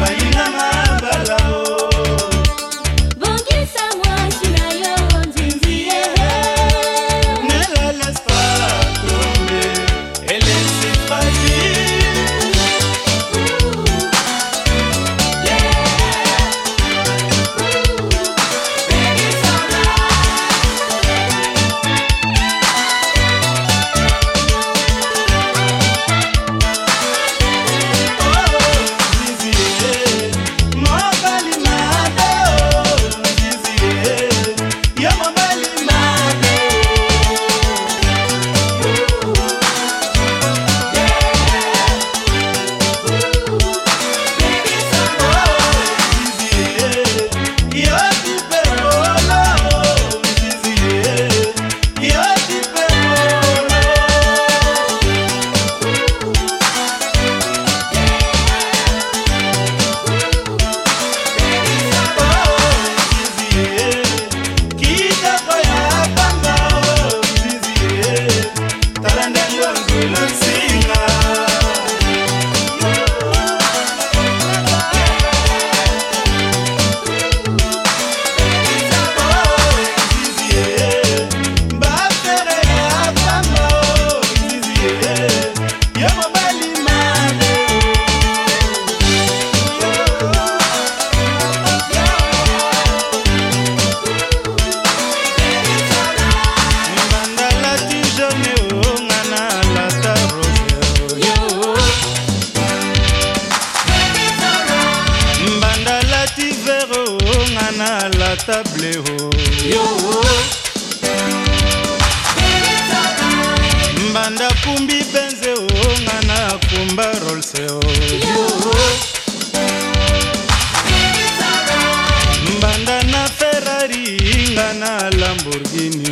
Bailama tere onga na la table o mbanda kumbi benze onga na kumba rolse o mbanda na ferrari nga na lamborghini